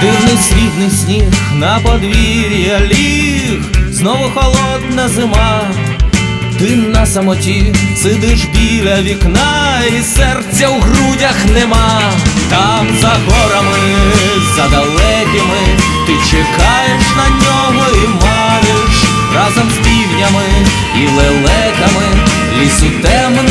Дивний срібний сніг на подвір'я ліг, Знову холодна зима. Ти на самоті сидиш біля вікна, і серця у грудях нема. Там за горами, за далекими, ти чекаєш на нього і мариш разом з півнями і лелеками, лісу темному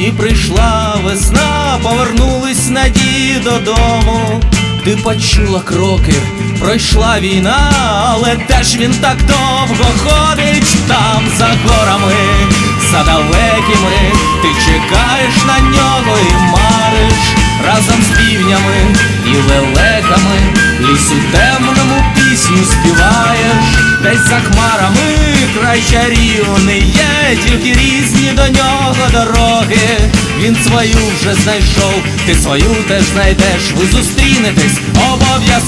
і прийшла весна, повернулись надії додому. Ти почула кроки, пройшла війна, але теж він так довго ходить там за горами, за далекими, ти чекаєш на нього і мариш разом з півнями і лелеками, лісу темному пісню співаєш, десь за хмарами край чарівний є, тільки різні до нього дороги. Він свою вже знайшов, ти свою теж знайдеш, ви зустрінетесь обов'язково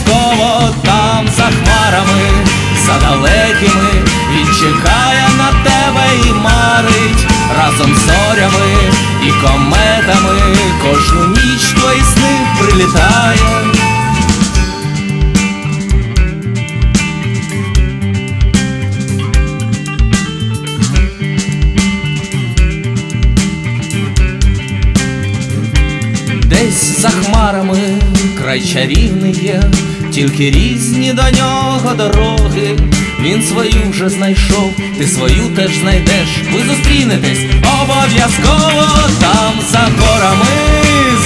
за хмарами край чарівний є, тільки різні до нього дороги. Він свою вже знайшов, ти свою теж знайдеш. Ви зустрінетесь обов'язково там за горами,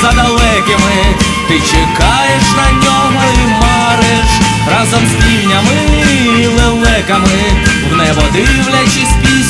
за далекими. Ти чекаєш на нього і мариш разом з півнями і лелеками. В небо дивлячись.